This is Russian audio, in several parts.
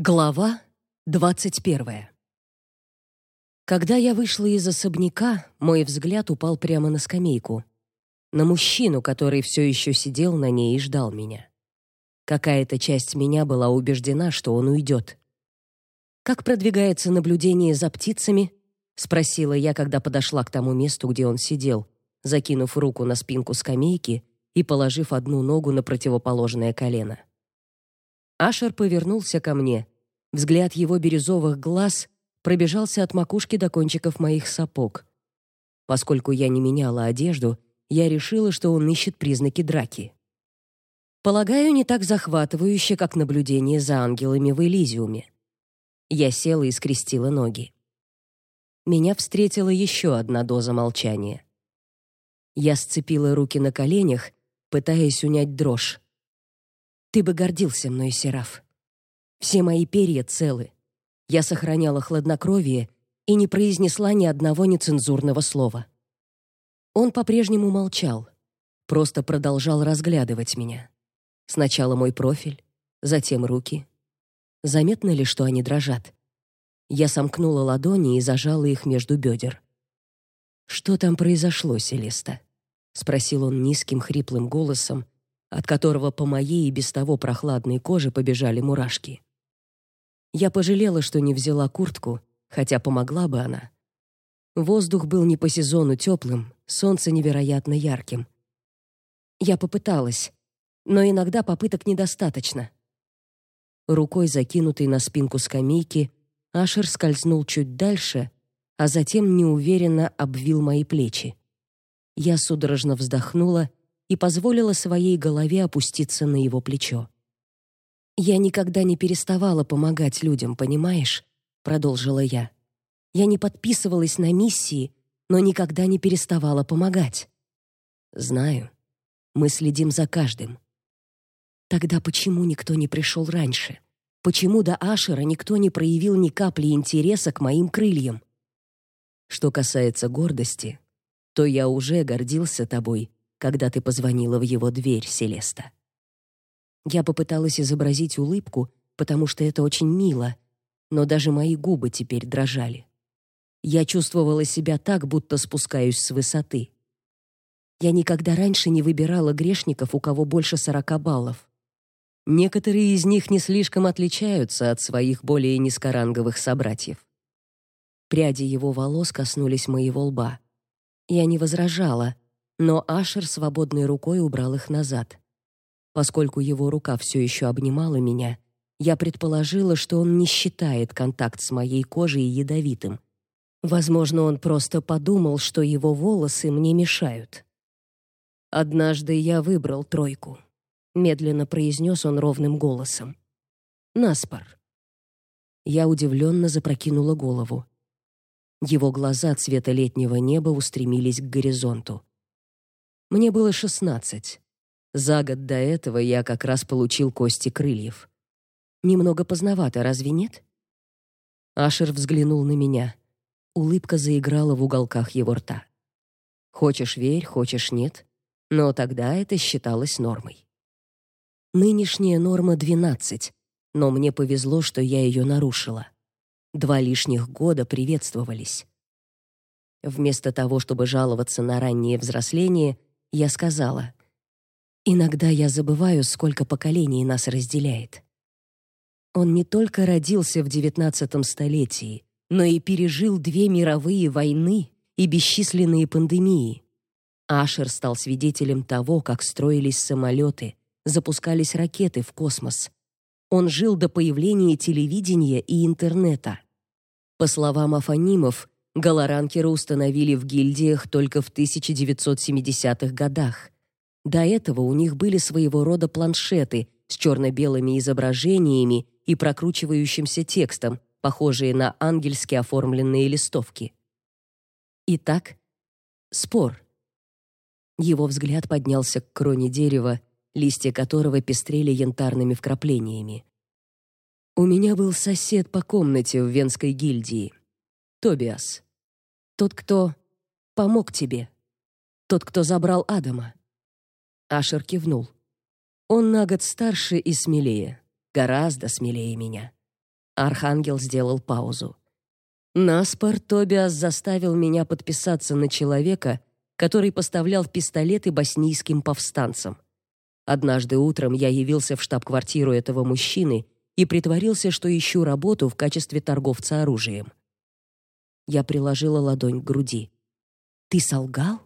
Глава двадцать первая. Когда я вышла из особняка, мой взгляд упал прямо на скамейку, на мужчину, который все еще сидел на ней и ждал меня. Какая-то часть меня была убеждена, что он уйдет. Как продвигается наблюдение за птицами? спросила я, когда подошла к тому месту, где он сидел, закинув руку на спинку скамейки и положив одну ногу на противоположное колено. Ашер повернулся ко мне. Взгляд его бирюзовых глаз пробежался от макушки до кончиков моих сапог. Поскольку я не меняла одежду, я решила, что он ищет признаки драки. Полагаю, не так захватывающе, как наблюдение за ангелами в Элизиуме. Я села и скрестила ноги. Меня встретила еще одна доза молчания. Я сцепила руки на коленях, пытаясь унять дрожь. Ты бы гордился мной, Сераф. Все мои перья целы. Я сохраняла хладнокровие и не произнесла ни одного нецензурного слова. Он по-прежнему молчал, просто продолжал разглядывать меня. Сначала мой профиль, затем руки. Заметно ли, что они дрожат? Я сомкнула ладони и зажала их между бедер. Что там произошло, Селеста? спросил он низким хриплым голосом, от которого по моей и без того прохладной коже побежали мурашки. Я пожалела, что не взяла куртку, хотя помогла бы она. Воздух был не по сезону теплым, солнце невероятно ярким. Я попыталась, но иногда попыток недостаточно. Рукой закинутой на спинку скамейки, Ашер скользнул чуть дальше, а затем неуверенно обвил мои плечи. Я судорожно вздохнула и позволила своей голове опуститься на его плечо. Я никогда не переставала помогать людям, понимаешь? продолжила я. Я не подписывалась на миссии, но никогда не переставала помогать. Знаю. Мы следим за каждым. Тогда почему никто не пришел раньше? Почему до Ашера никто не проявил ни капли интереса к моим крыльям? Что касается гордости, то я уже гордился тобой когда ты позвонила в его дверь, Селеста. Я попыталась изобразить улыбку, потому что это очень мило, но даже мои губы теперь дрожали. Я чувствовала себя так, будто спускаюсь с высоты. Я никогда раньше не выбирала грешников, у кого больше сорока баллов. Некоторые из них не слишком отличаются от своих более низкоранговых собратьев. Пряди его волос коснулись моего лба. Я не возражала, но Ашер свободной рукой убрал их назад. Поскольку его рука все еще обнимала меня, я предположила, что он не считает контакт с моей кожей ядовитым. Возможно, он просто подумал, что его волосы мне мешают. Однажды я выбрал тройку, медленно произнес он ровным голосом. Наспор. Я удивленно запрокинула голову. Его глаза цвета летнего неба устремились к горизонту. Мне было шестнадцать. За год до этого я как раз получил кости крыльев. Немного поздновато, разве нет? Ашер взглянул на меня. Улыбка заиграла в уголках его рта. Хочешь верь, хочешь нет, но тогда это считалось нормой. Нынешняя норма двенадцать, но мне повезло, что я ее нарушила. Два лишних года приветствовались. Вместо того, чтобы жаловаться на раннее взросление, я сказала: "Иногда я забываю, сколько поколений нас разделяет". Он не только родился в девятнадцатом столетии, но и пережил две мировые войны и бесчисленные пандемии. Ашер стал свидетелем того, как строились самолеты, запускались ракеты в космос. Он жил до появления телевидения и интернета. По словам афанимов, Галаранкеры установили в гильдиях только в 1970-х годах. До этого у них были своего рода планшеты с черно-белыми изображениями и прокручивающимся текстом, похожие на ангельски оформленные листовки. Итак, спор. Его взгляд поднялся к кроне дерева, листья которого пестрели янтарными вкраплениями. У меня был сосед по комнате в Венской гильдии. Тобиас. Тот, кто помог тебе. Тот, кто забрал Адама. Ашер кивнул. Он на год старше и смелее, гораздо смелее меня. Архангел сделал паузу. Наспор Тобиас заставил меня подписаться на человека, который поставлял пистолеты боснийским повстанцам. Однажды утром я явился в штаб-квартиру этого мужчины и притворился, что ищу работу в качестве торговца оружием. Я приложила ладонь к груди. Ты солгал?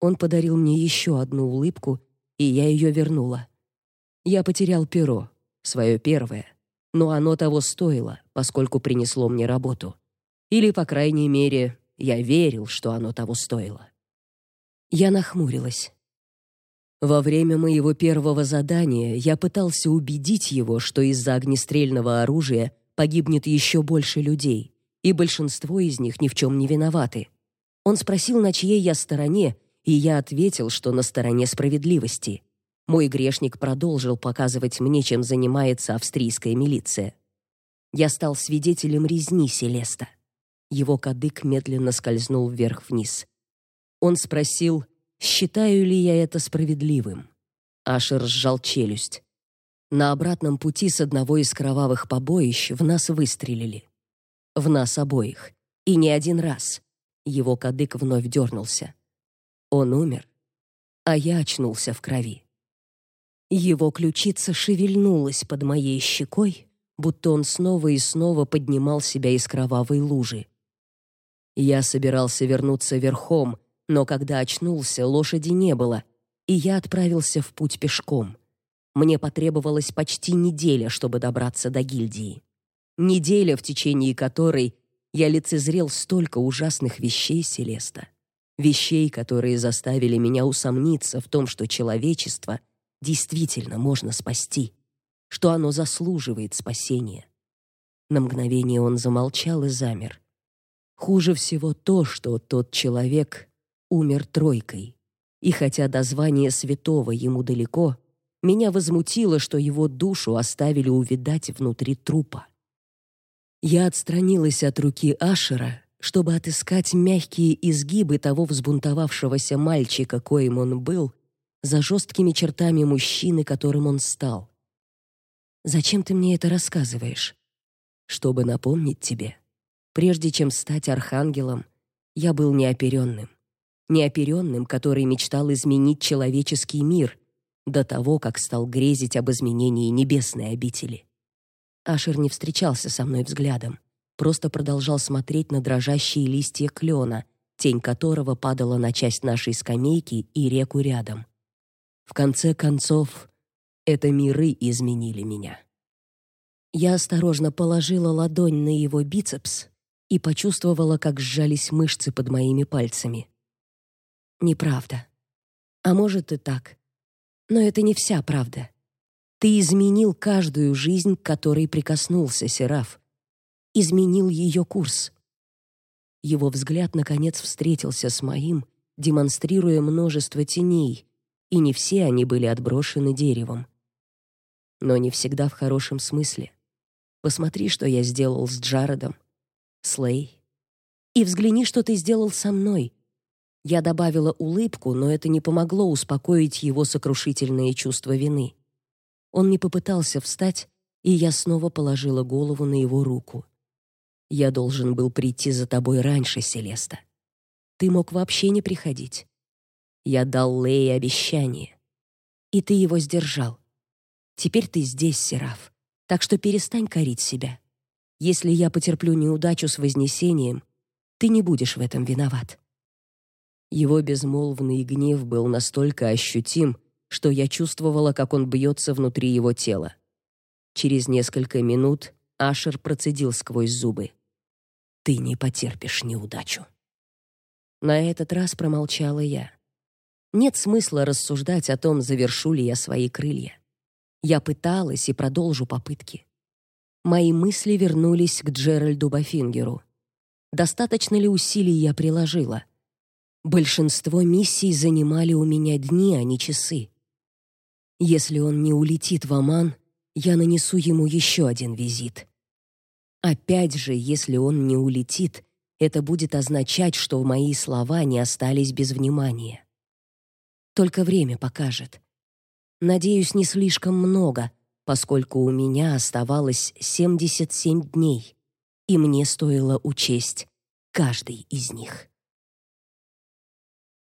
Он подарил мне еще одну улыбку, и я ее вернула. Я потерял перо, свое первое, но оно того стоило, поскольку принесло мне работу. Или, по крайней мере, я верил, что оно того стоило. Я нахмурилась. Во время моего первого задания я пытался убедить его, что из-за огнестрельного оружия погибнет еще больше людей, и большинство из них ни в чем не виноваты. Он спросил, на чьей я стороне, и я ответил, что на стороне справедливости. Мой грешник продолжил показывать мне, чем занимается австрийская милиция. Я стал свидетелем резни Селеста. Его кадык медленно скользнул вверх-вниз. Он спросил, Считаю ли я это справедливым? Ашер сжал челюсть. На обратном пути с одного из кровавых побоищ в нас выстрелили. В нас обоих. И не один раз. Его кадык вновь дернулся. Он умер, а я очнулся в крови. Его ключица шевельнулась под моей щекой, будто он снова и снова поднимал себя из кровавой лужи. Я собирался вернуться верхом, но когда очнулся, лошади не было, и я отправился в путь пешком. Мне потребовалась почти неделя, чтобы добраться до гильдии. Неделя, в течение которой я лицезрел столько ужасных вещей Селеста. Вещей, которые заставили меня усомниться в том, что человечество действительно можно спасти, что оно заслуживает спасения. На мгновение он замолчал и замер. Хуже всего то, что тот человек умер тройкой. И хотя до звания святого ему далеко, меня возмутило, что его душу оставили увядать внутри трупа. Я отстранилась от руки Ашера, чтобы отыскать мягкие изгибы того взбунтовавшегося мальчика, коим он был, за жесткими чертами мужчины, которым он стал. Зачем ты мне это рассказываешь? Чтобы напомнить тебе, прежде чем стать архангелом, я был неоперенным неоперенным, который мечтал изменить человеческий мир до того, как стал грезить об изменении небесной обители. Ашер не встречался со мной взглядом, просто продолжал смотреть на дрожащие листья клена, тень которого падала на часть нашей скамейки и реку рядом. В конце концов, это миры изменили меня. Я осторожно положила ладонь на его бицепс и почувствовала, как сжались мышцы под моими пальцами. Неправда. А может и так. Но это не вся правда. Ты изменил каждую жизнь, к которой прикоснулся, Сераф. Изменил ее курс. Его взгляд наконец встретился с моим, демонстрируя множество теней, и не все они были отброшены деревом. Но не всегда в хорошем смысле. Посмотри, что я сделал с Джаредом, с Лей. И взгляни, что ты сделал со мной, я добавила улыбку, но это не помогло успокоить его сокрушительные чувства вины. Он не попытался встать, и я снова положила голову на его руку. Я должен был прийти за тобой раньше, Селеста. Ты мог вообще не приходить. Я дал Лее обещание, и ты его сдержал. Теперь ты здесь, Сераф. Так что перестань корить себя. Если я потерплю неудачу с вознесением, ты не будешь в этом виноват. Его безмолвный гнев был настолько ощутим, что я чувствовала, как он бьется внутри его тела. Через несколько минут Ашер процедил сквозь зубы: "Ты не потерпишь неудачу". На этот раз промолчала я. Нет смысла рассуждать о том, завершу ли я свои крылья. Я пыталась и продолжу попытки. Мои мысли вернулись к Джеральду Бафингеру. Достаточно ли усилий я приложила? Большинство миссий занимали у меня дни, а не часы. Если он не улетит в Оман, я нанесу ему еще один визит. Опять же, если он не улетит, это будет означать, что мои слова не остались без внимания. Только время покажет. Надеюсь, не слишком много, поскольку у меня оставалось 77 дней, и мне стоило учесть каждый из них.